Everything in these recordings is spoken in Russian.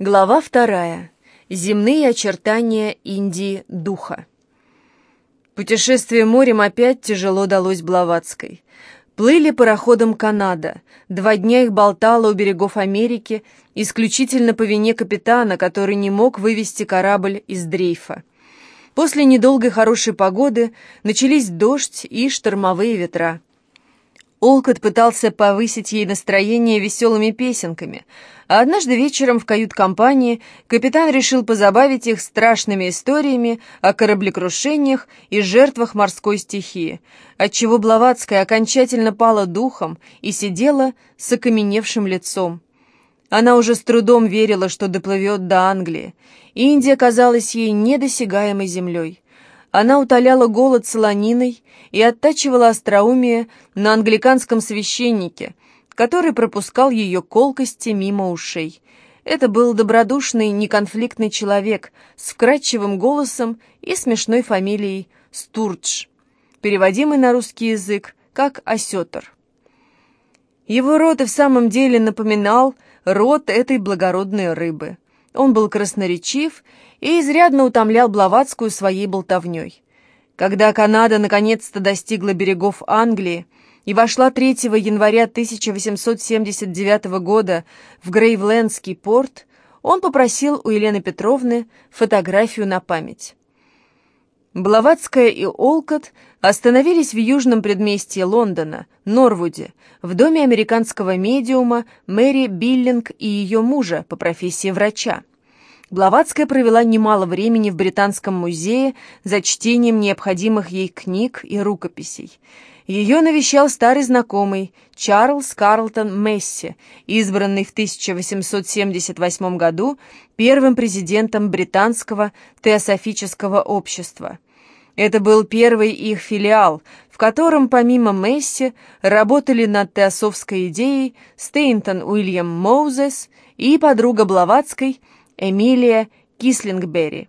Глава вторая. Земные очертания Индии духа. Путешествие морем опять тяжело далось Блаватской. Плыли пароходом «Канада». Два дня их болтало у берегов Америки, исключительно по вине капитана, который не мог вывести корабль из дрейфа. После недолгой хорошей погоды начались дождь и штормовые ветра. Олкот пытался повысить ей настроение веселыми песенками, а однажды вечером в кают-компании капитан решил позабавить их страшными историями о кораблекрушениях и жертвах морской стихии, отчего Блаватская окончательно пала духом и сидела с окаменевшим лицом. Она уже с трудом верила, что доплывет до Англии. Индия казалась ей недосягаемой землей. Она утоляла голод солониной и оттачивала остроумие на англиканском священнике, который пропускал ее колкости мимо ушей. Это был добродушный, неконфликтный человек с вкрадчивым голосом и смешной фамилией Стурдж, переводимый на русский язык как «осетр». Его рот и в самом деле напоминал рот этой благородной рыбы. Он был красноречив и изрядно утомлял Блаватскую своей болтовней. Когда Канада наконец-то достигла берегов Англии и вошла 3 января 1879 года в Грейвлендский порт, он попросил у Елены Петровны фотографию на память. Блаватская и Олкот остановились в южном предместье Лондона, Норвуде, в доме американского медиума Мэри Биллинг и ее мужа по профессии врача. Блаватская провела немало времени в Британском музее за чтением необходимых ей книг и рукописей. Ее навещал старый знакомый Чарльз Карлтон Месси, избранный в 1878 году первым президентом Британского теософического общества. Это был первый их филиал, в котором помимо Месси работали над теософской идеей Стейнтон Уильям Моузес и подруга Блаватской – Эмилия Кислингберри.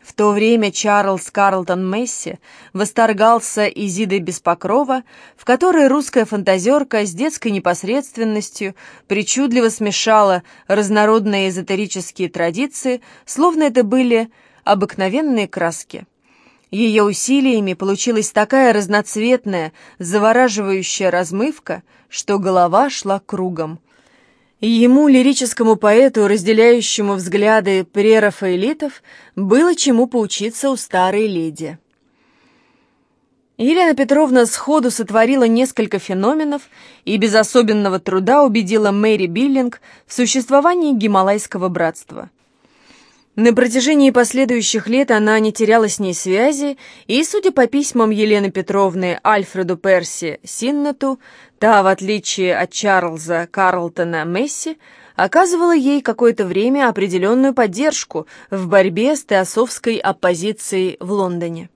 В то время Чарльз Карлтон Месси восторгался Изидой Беспокрова, в которой русская фантазерка с детской непосредственностью причудливо смешала разнородные эзотерические традиции, словно это были обыкновенные краски. Ее усилиями получилась такая разноцветная, завораживающая размывка, что голова шла кругом – Ему, лирическому поэту, разделяющему взгляды прерафаэлитов, было чему поучиться у старой леди. Елена Петровна сходу сотворила несколько феноменов и без особенного труда убедила Мэри Биллинг в существовании Гималайского братства. На протяжении последующих лет она не теряла с ней связи, и, судя по письмам Елены Петровны Альфреду Перси Синнету, та, в отличие от Чарльза Карлтона Месси, оказывала ей какое-то время определенную поддержку в борьбе с теософской оппозицией в Лондоне.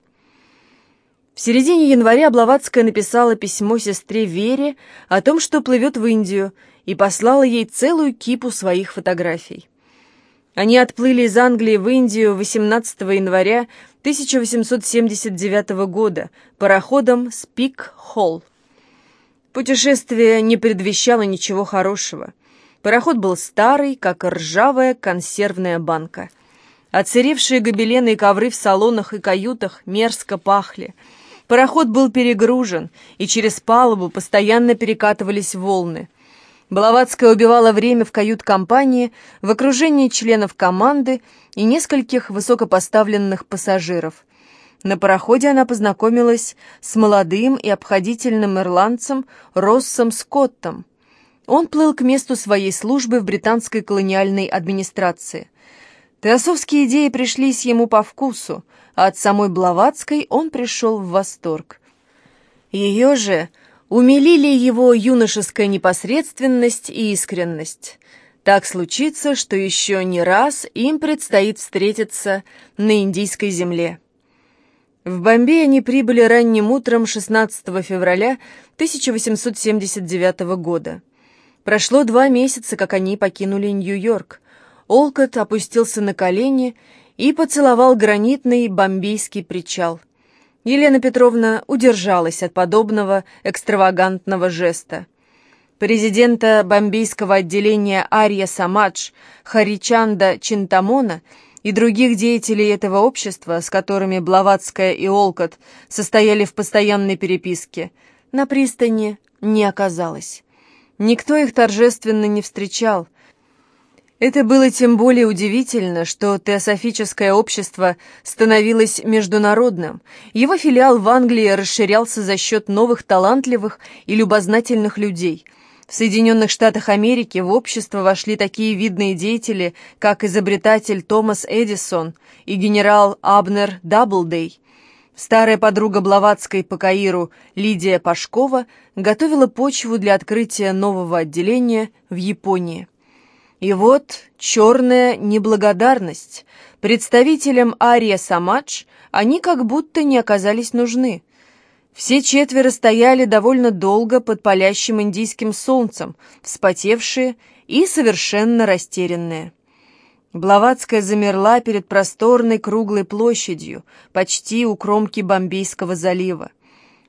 В середине января Блаватская написала письмо сестре Вере о том, что плывет в Индию, и послала ей целую кипу своих фотографий. Они отплыли из Англии в Индию 18 января 1879 года пароходом «Спик-Холл». Путешествие не предвещало ничего хорошего. Пароход был старый, как ржавая консервная банка. Оцаревшие гобелены и ковры в салонах и каютах мерзко пахли. Пароход был перегружен, и через палубу постоянно перекатывались волны. Блаватская убивала время в кают-компании в окружении членов команды и нескольких высокопоставленных пассажиров. На пароходе она познакомилась с молодым и обходительным ирландцем Россом Скоттом. Он плыл к месту своей службы в британской колониальной администрации. Теософские идеи пришлись ему по вкусу, а от самой Блаватской он пришел в восторг. Ее же умилили его юношеская непосредственность и искренность. Так случится, что еще не раз им предстоит встретиться на индийской земле. В Бомбей они прибыли ранним утром 16 февраля 1879 года. Прошло два месяца, как они покинули Нью-Йорк. Олкот опустился на колени и поцеловал гранитный бомбейский причал – Елена Петровна удержалась от подобного экстравагантного жеста. президента бомбейского отделения Ария Самадж Харичанда Чинтамона и других деятелей этого общества, с которыми Блаватская и Олкот состояли в постоянной переписке, на пристани не оказалось. Никто их торжественно не встречал. Это было тем более удивительно, что теософическое общество становилось международным. Его филиал в Англии расширялся за счет новых талантливых и любознательных людей. В Соединенных Штатах Америки в общество вошли такие видные деятели, как изобретатель Томас Эдисон и генерал Абнер Даблдей. Старая подруга Блаватской по Каиру Лидия Пашкова готовила почву для открытия нового отделения в Японии. И вот черная неблагодарность. Представителям Ария Самадж они как будто не оказались нужны. Все четверо стояли довольно долго под палящим индийским солнцем, вспотевшие и совершенно растерянные. Блаватская замерла перед просторной круглой площадью, почти у кромки Бомбейского залива.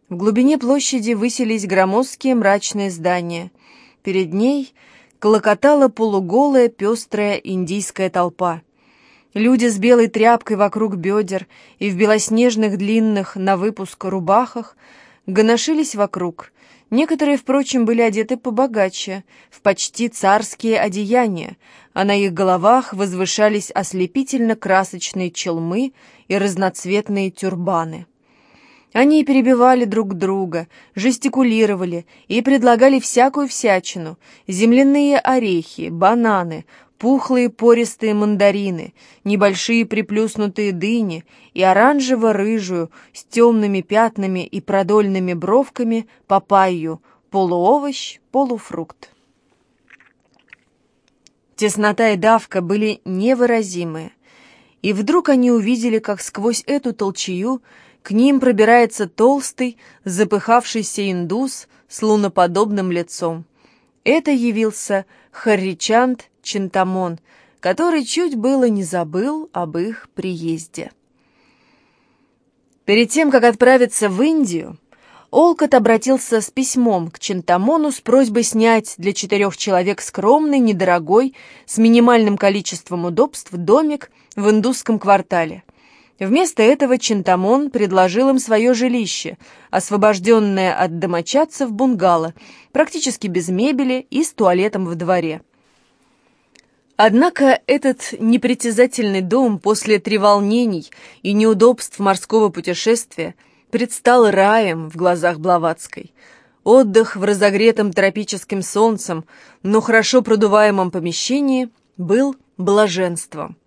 В глубине площади высились громоздкие мрачные здания. Перед ней колокотала полуголая пестрая индийская толпа. Люди с белой тряпкой вокруг бедер и в белоснежных длинных на выпуск рубахах гоношились вокруг, Некоторые, впрочем, были одеты побогаче, в почти царские одеяния, а на их головах возвышались ослепительно красочные челмы и разноцветные тюрбаны. Они перебивали друг друга, жестикулировали и предлагали всякую всячину, земляные орехи, бананы, пухлые пористые мандарины, небольшие приплюснутые дыни и оранжево-рыжую с темными пятнами и продольными бровками папайю, полуовощ, полуфрукт. Теснота и давка были невыразимые, и вдруг они увидели, как сквозь эту толчею к ним пробирается толстый, запыхавшийся индус с луноподобным лицом. Это явился Харричанд Чинтамон, который чуть было не забыл об их приезде. Перед тем, как отправиться в Индию, Олкот обратился с письмом к Чинтамону с просьбой снять для четырех человек скромный, недорогой, с минимальным количеством удобств домик в индусском квартале. Вместо этого Чинтамон предложил им свое жилище, освобожденное от домочадцев бунгало, практически без мебели и с туалетом в дворе. Однако этот непритязательный дом после треволнений и неудобств морского путешествия предстал раем в глазах Блаватской. Отдых в разогретом тропическим солнцем, но хорошо продуваемом помещении был блаженством.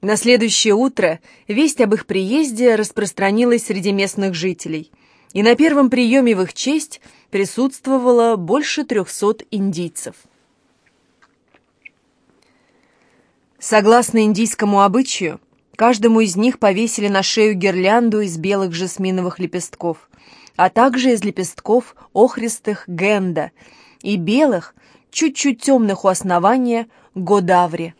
На следующее утро весть об их приезде распространилась среди местных жителей, и на первом приеме в их честь присутствовало больше трехсот индийцев. Согласно индийскому обычаю, каждому из них повесили на шею гирлянду из белых жасминовых лепестков, а также из лепестков охристых генда и белых, чуть-чуть темных у основания, годаври.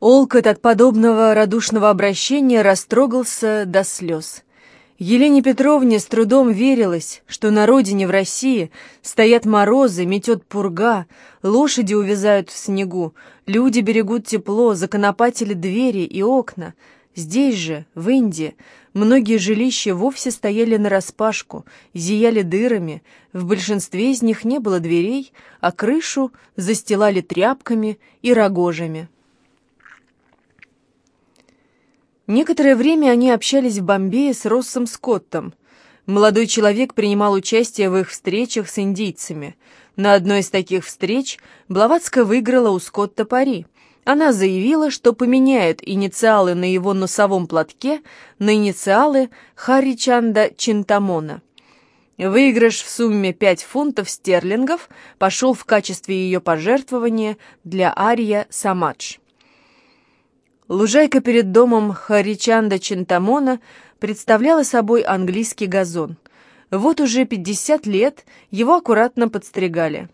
Олкот от подобного радушного обращения растрогался до слез. Елене Петровне с трудом верилось, что на родине в России стоят морозы, метет пурга, лошади увязают в снегу, люди берегут тепло, законопатили двери и окна. Здесь же, в Индии, многие жилища вовсе стояли нараспашку, зияли дырами, в большинстве из них не было дверей, а крышу застилали тряпками и рогожами. Некоторое время они общались в Бомбее с Россом Скоттом. Молодой человек принимал участие в их встречах с индийцами. На одной из таких встреч Блаватска выиграла у Скотта пари. Она заявила, что поменяет инициалы на его носовом платке на инициалы Харичанда Чинтамона. Выигрыш в сумме 5 фунтов стерлингов пошел в качестве ее пожертвования для Ария Самадж. Лужайка перед домом Харичанда Чинтамона представляла собой английский газон. Вот уже 50 лет его аккуратно подстригали.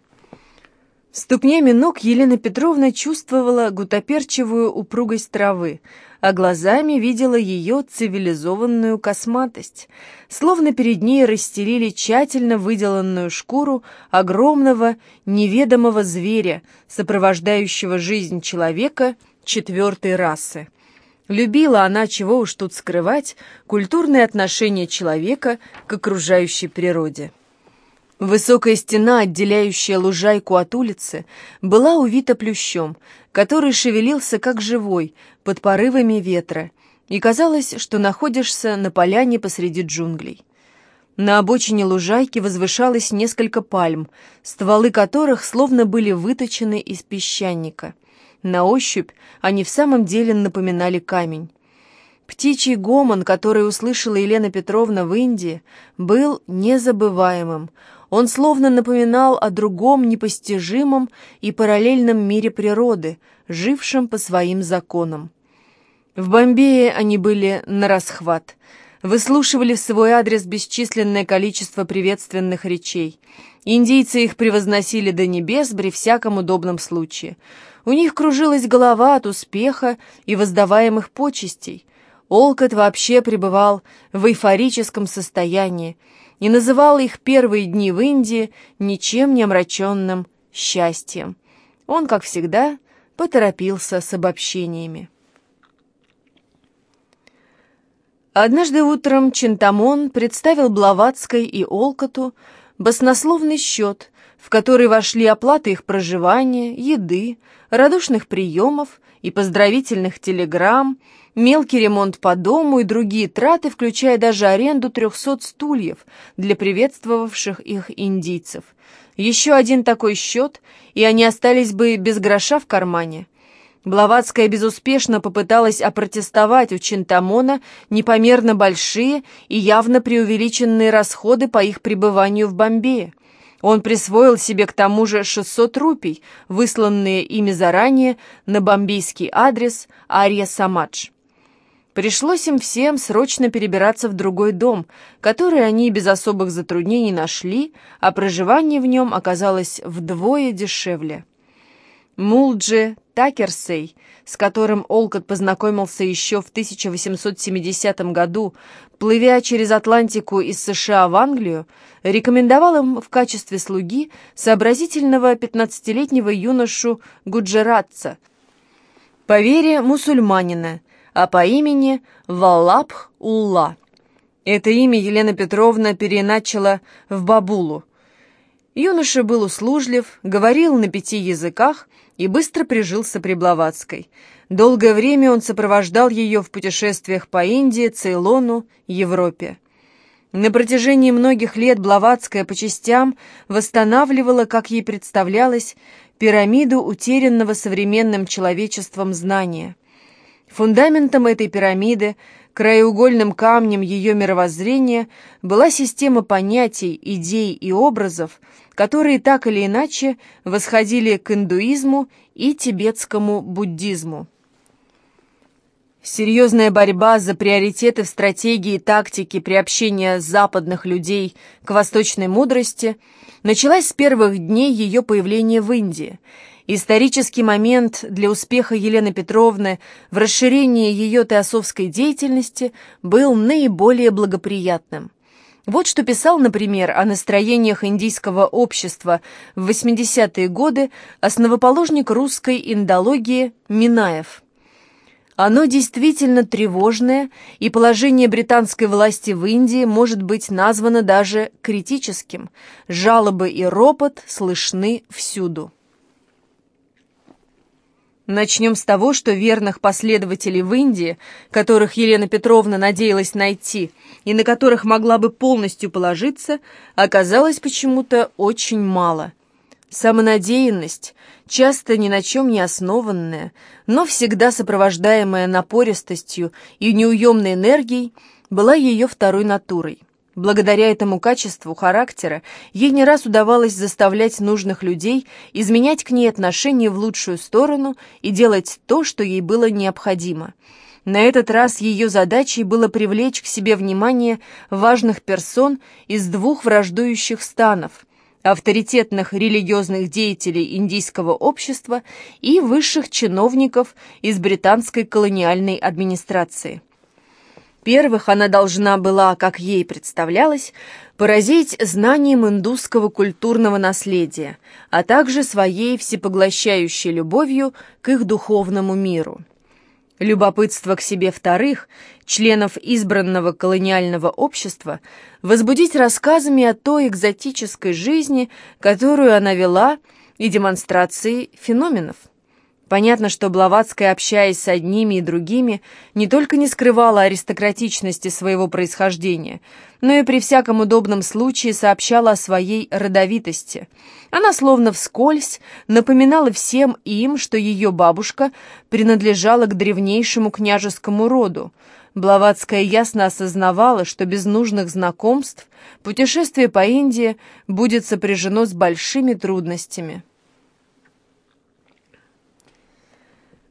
Ступнями ног Елена Петровна чувствовала гутоперчивую упругость травы, а глазами видела ее цивилизованную косматость, словно перед ней расстелили тщательно выделанную шкуру огромного неведомого зверя, сопровождающего жизнь человека четвертой расы. Любила она, чего уж тут скрывать, культурное отношение человека к окружающей природе. Высокая стена, отделяющая лужайку от улицы, была увита плющом, который шевелился как живой, под порывами ветра, и казалось, что находишься на поляне посреди джунглей. На обочине лужайки возвышалось несколько пальм, стволы которых словно были выточены из песчаника. На ощупь они в самом деле напоминали камень. Птичий гомон, который услышала Елена Петровна в Индии, был незабываемым. Он словно напоминал о другом непостижимом и параллельном мире природы, жившем по своим законам. В Бомбее они были на расхват, выслушивали в свой адрес бесчисленное количество приветственных речей. Индийцы их превозносили до небес при всяком удобном случае. У них кружилась голова от успеха и воздаваемых почестей – Олкот вообще пребывал в эйфорическом состоянии и называл их первые дни в Индии ничем не омраченным счастьем. Он, как всегда, поторопился с обобщениями. Однажды утром Чентамон представил Блаватской и Олкоту баснословный счет, в который вошли оплата их проживания, еды, радушных приемов и поздравительных телеграмм, мелкий ремонт по дому и другие траты, включая даже аренду 300 стульев для приветствовавших их индийцев. Еще один такой счет, и они остались бы без гроша в кармане. Блаватская безуспешно попыталась опротестовать у Чинтамона непомерно большие и явно преувеличенные расходы по их пребыванию в Бомбее. Он присвоил себе к тому же 600 рупий, высланные ими заранее на бомбейский адрес Ария Самадж. Пришлось им всем срочно перебираться в другой дом, который они без особых затруднений нашли, а проживание в нем оказалось вдвое дешевле. Мулджи Такерсей, с которым Олкот познакомился еще в 1870 году, плывя через Атлантику из США в Англию, рекомендовал им в качестве слуги сообразительного 15-летнего юношу Гуджератца, по вере мусульманина, а по имени Валлабх-Улла. Это имя Елена Петровна переначала в Бабулу. Юноша был услужлив, говорил на пяти языках и быстро прижился при Блаватской. Долгое время он сопровождал ее в путешествиях по Индии, Цейлону, Европе. На протяжении многих лет Блаватская по частям восстанавливала, как ей представлялось, пирамиду утерянного современным человечеством знания – Фундаментом этой пирамиды, краеугольным камнем ее мировоззрения была система понятий, идей и образов, которые так или иначе восходили к индуизму и тибетскому буддизму. Серьезная борьба за приоритеты в стратегии и тактике приобщения западных людей к восточной мудрости началась с первых дней ее появления в Индии – Исторический момент для успеха Елены Петровны в расширении ее теософской деятельности был наиболее благоприятным. Вот что писал, например, о настроениях индийского общества в 80-е годы основоположник русской индологии Минаев. Оно действительно тревожное, и положение британской власти в Индии может быть названо даже критическим. Жалобы и ропот слышны всюду. Начнем с того, что верных последователей в Индии, которых Елена Петровна надеялась найти и на которых могла бы полностью положиться, оказалось почему-то очень мало. Самонадеянность, часто ни на чем не основанная, но всегда сопровождаемая напористостью и неуемной энергией, была ее второй натурой. Благодаря этому качеству характера ей не раз удавалось заставлять нужных людей изменять к ней отношения в лучшую сторону и делать то, что ей было необходимо. На этот раз ее задачей было привлечь к себе внимание важных персон из двух враждующих станов авторитетных религиозных деятелей индийского общества и высших чиновников из британской колониальной администрации. Первых она должна была, как ей представлялось, поразить знанием индусского культурного наследия, а также своей всепоглощающей любовью к их духовному миру. Любопытство к себе вторых, членов избранного колониального общества, возбудить рассказами о той экзотической жизни, которую она вела, и демонстрацией феноменов. Понятно, что Блаватская, общаясь с одними и другими, не только не скрывала аристократичности своего происхождения, но и при всяком удобном случае сообщала о своей родовитости. Она словно вскользь напоминала всем им, что ее бабушка принадлежала к древнейшему княжескому роду. Блаватская ясно осознавала, что без нужных знакомств путешествие по Индии будет сопряжено с большими трудностями.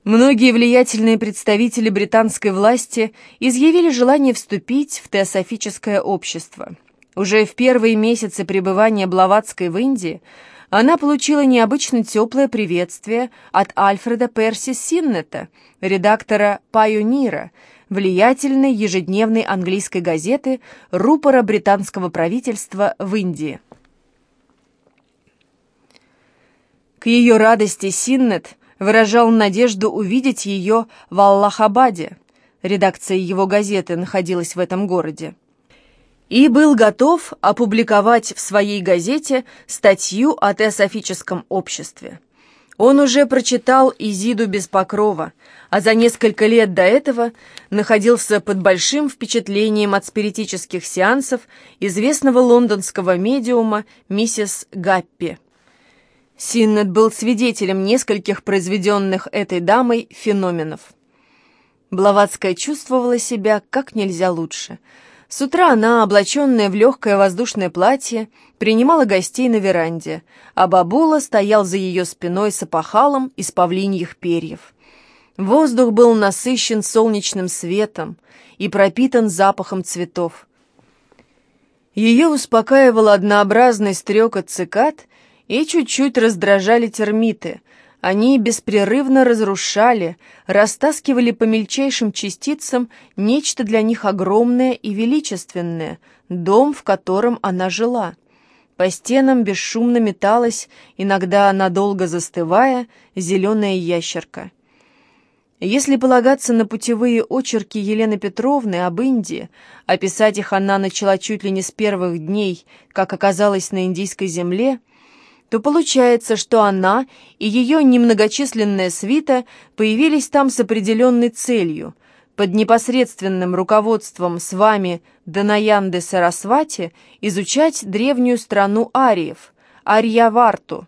Многие влиятельные представители британской власти изъявили желание вступить в теософическое общество. Уже в первые месяцы пребывания Блаватской в Индии она получила необычно теплое приветствие от Альфреда Перси Синнета, редактора «Пайонира», влиятельной ежедневной английской газеты рупора британского правительства в Индии. К ее радости Синнет – выражал надежду увидеть ее в Аллахабаде. Редакция его газеты находилась в этом городе. И был готов опубликовать в своей газете статью о теософическом обществе. Он уже прочитал Изиду без покрова, а за несколько лет до этого находился под большим впечатлением от спиритических сеансов известного лондонского медиума миссис Гаппи. Синнет был свидетелем нескольких произведенных этой дамой феноменов. Блаватская чувствовала себя как нельзя лучше. С утра она, облаченная в легкое воздушное платье, принимала гостей на веранде, а бабула стоял за ее спиной с опахалом из павлиньих перьев. Воздух был насыщен солнечным светом и пропитан запахом цветов. Ее успокаивал однообразный стрекот цикад и чуть-чуть раздражали термиты. Они беспрерывно разрушали, растаскивали по мельчайшим частицам нечто для них огромное и величественное, дом, в котором она жила. По стенам бесшумно металась, иногда надолго застывая, зеленая ящерка. Если полагаться на путевые очерки Елены Петровны об Индии, описать их она начала чуть ли не с первых дней, как оказалось на индийской земле – то получается, что она и ее немногочисленная свита появились там с определенной целью – под непосредственным руководством с вами Данаянды Сарасвати изучать древнюю страну ариев – Арьяварту,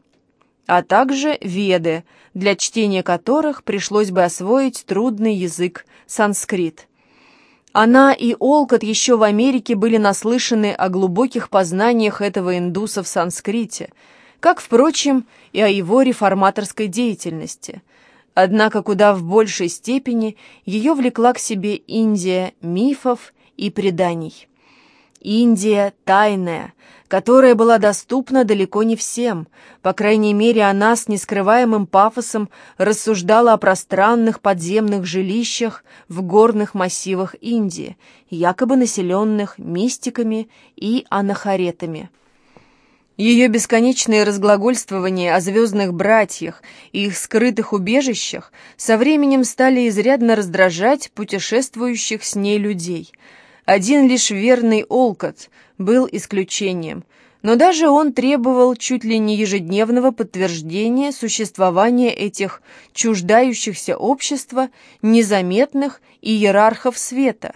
а также Веды, для чтения которых пришлось бы освоить трудный язык – санскрит. Она и Олкот еще в Америке были наслышаны о глубоких познаниях этого индуса в санскрите – как, впрочем, и о его реформаторской деятельности. Однако куда в большей степени ее влекла к себе Индия мифов и преданий. Индия тайная, которая была доступна далеко не всем. По крайней мере, она с нескрываемым пафосом рассуждала о пространных подземных жилищах в горных массивах Индии, якобы населенных мистиками и анахаретами. Ее бесконечные разглагольствования о звездных братьях и их скрытых убежищах со временем стали изрядно раздражать путешествующих с ней людей. Один лишь верный Олкот был исключением, но даже он требовал чуть ли не ежедневного подтверждения существования этих чуждающихся общества незаметных иерархов света.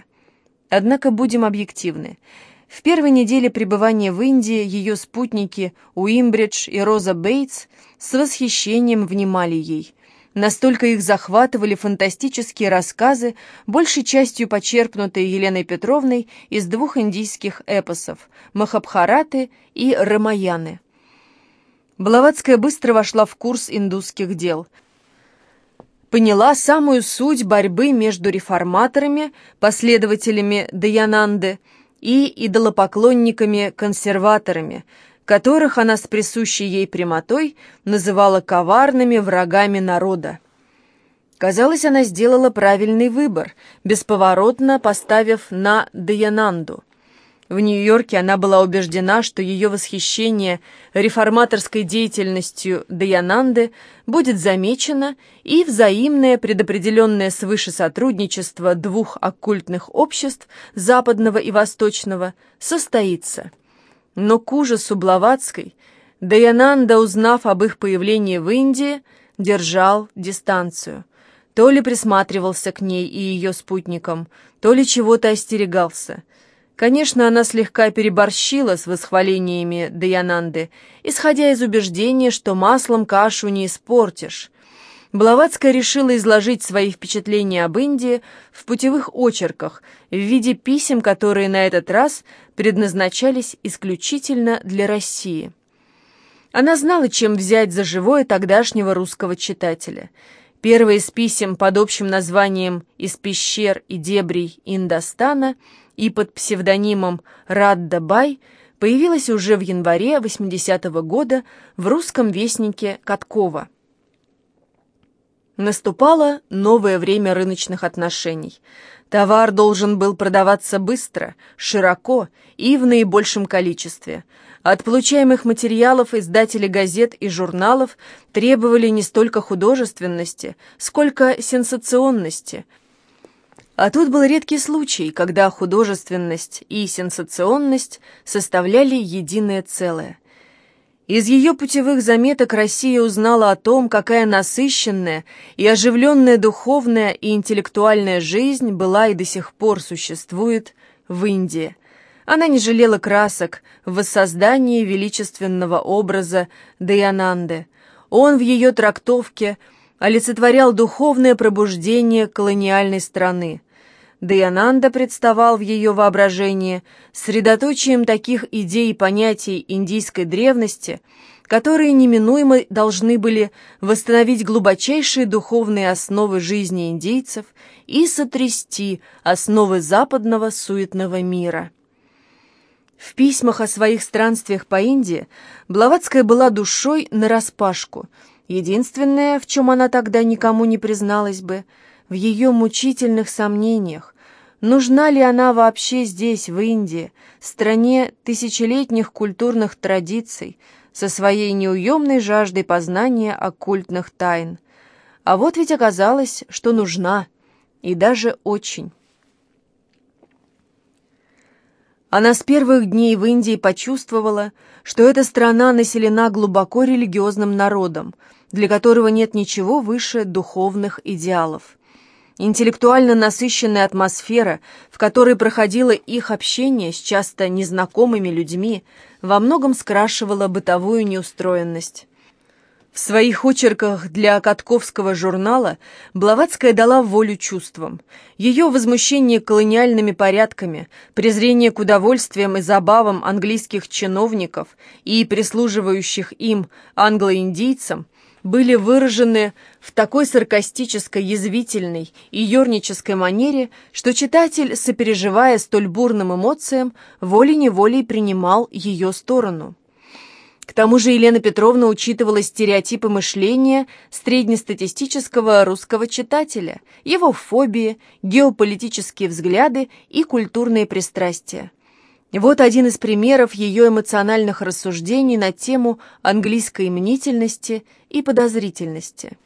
Однако будем объективны – в первой неделе пребывания в Индии ее спутники Уимбридж и Роза Бейтс с восхищением внимали ей. Настолько их захватывали фантастические рассказы, большей частью почерпнутые Еленой Петровной из двух индийских эпосов «Махабхараты» и «Рамаяны». Блаватская быстро вошла в курс индусских дел – поняла самую суть борьбы между реформаторами, последователями Даянанды, и идолопоклонниками-консерваторами, которых она с присущей ей прямотой называла коварными врагами народа. Казалось, она сделала правильный выбор, бесповоротно поставив на Даянанду. В Нью-Йорке она была убеждена, что ее восхищение реформаторской деятельностью Даянанды будет замечено, и взаимное предопределенное свыше сотрудничество двух оккультных обществ, западного и восточного, состоится. Но к ужасу Блаватской Даянанда, узнав об их появлении в Индии, держал дистанцию – то ли присматривался к ней и ее спутникам, то ли чего-то остерегался. Конечно, она слегка переборщила с восхвалениями Даянанды, исходя из убеждения, что маслом кашу не испортишь. Блаватская решила изложить свои впечатления об Индии в путевых очерках в виде писем, которые на этот раз предназначались исключительно для России. Она знала, чем взять за живое тогдашнего русского читателя – Первое из писем под общим названием «Из пещер и дебрей Индостана» и под псевдонимом Радда Бай появилось уже в январе 80-го года в русском вестнике Каткова. Наступало новое время рыночных отношений. Товар должен был продаваться быстро, широко и в наибольшем количестве – от получаемых материалов издатели газет и журналов требовали не столько художественности, сколько сенсационности. А тут был редкий случай, когда художественность и сенсационность составляли единое целое. Из ее путевых заметок Россия узнала о том, какая насыщенная и оживленная духовная и интеллектуальная жизнь была и до сих пор существует в Индии. Она не жалела красок в воссоздании величественного образа Даянанды. Он в ее трактовке олицетворял духовное пробуждение колониальной страны. Даянанда представал в ее воображении средоточием таких идей и понятий индийской древности, которые неминуемо должны были восстановить глубочайшие духовные основы жизни индейцев и сотрясти основы западного суетного мира. В письмах о своих странствиях по Индии Блаватская была душой нараспашку. Единственное, в чем она тогда никому не призналась бы, в ее мучительных сомнениях, нужна ли она вообще здесь, в Индии, стране тысячелетних культурных традиций, со своей неуемной жаждой познания оккультных тайн. А вот ведь оказалось, что нужна, и даже очень. Она с первых дней в Индии почувствовала, что эта страна населена глубоко религиозным народом, для которого нет ничего выше духовных идеалов. Интеллектуально насыщенная атмосфера, в которой проходило их общение с часто незнакомыми людьми, во многом скрашивала бытовую неустроенность. В своих очерках для Катковского журнала Блаватская дала волю чувствам. Ее возмущение колониальными порядками, презрение к удовольствиям и забавам английских чиновников и прислуживающих им англоиндийцам были выражены в такой саркастической, язвительной и ернической манере, что читатель, сопереживая столь бурным эмоциям, волей-неволей принимал ее сторону. К тому же Елена Петровна учитывала стереотипы мышления среднестатистического русского читателя, его фобии, геополитические взгляды и культурные пристрастия. Вот один из примеров ее эмоциональных рассуждений на тему английской мнительности и подозрительности.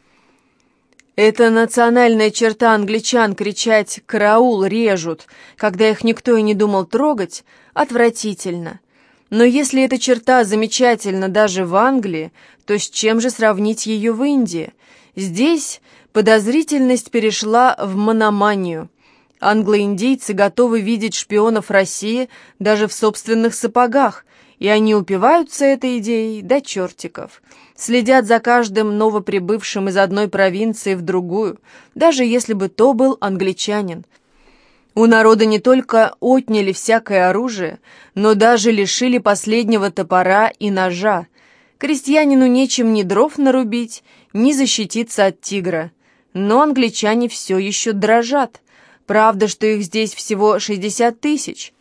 Это национальная черта англичан кричать «караул, режут», когда их никто и не думал трогать, отвратительно – но если эта черта замечательна даже в Англии, то с чем же сравнить ее в Индии? Здесь подозрительность перешла в мономанию. Англоиндийцы готовы видеть шпионов России даже в собственных сапогах, и они упиваются этой идеей до чертиков. Следят за каждым новоприбывшим из одной провинции в другую, даже если бы то был англичанин – у народа не только отняли всякое оружие, но даже лишили последнего топора и ножа. Крестьянину нечем ни дров нарубить, ни защититься от тигра. Но англичане все еще дрожат. Правда, что их здесь всего 60 тысяч.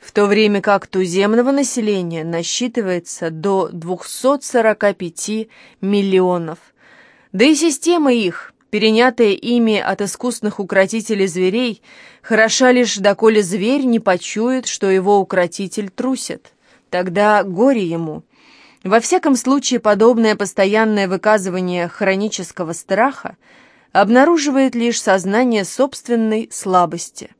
в то время как туземного населения насчитывается до 245 миллионов. Да и система их, перенятая ими от искусных укротителей зверей, хороша лишь доколе зверь не почует, что его укротитель трусит. Тогда горе ему. Во всяком случае, подобное постоянное выказывание хронического страха обнаруживает лишь сознание собственной слабости.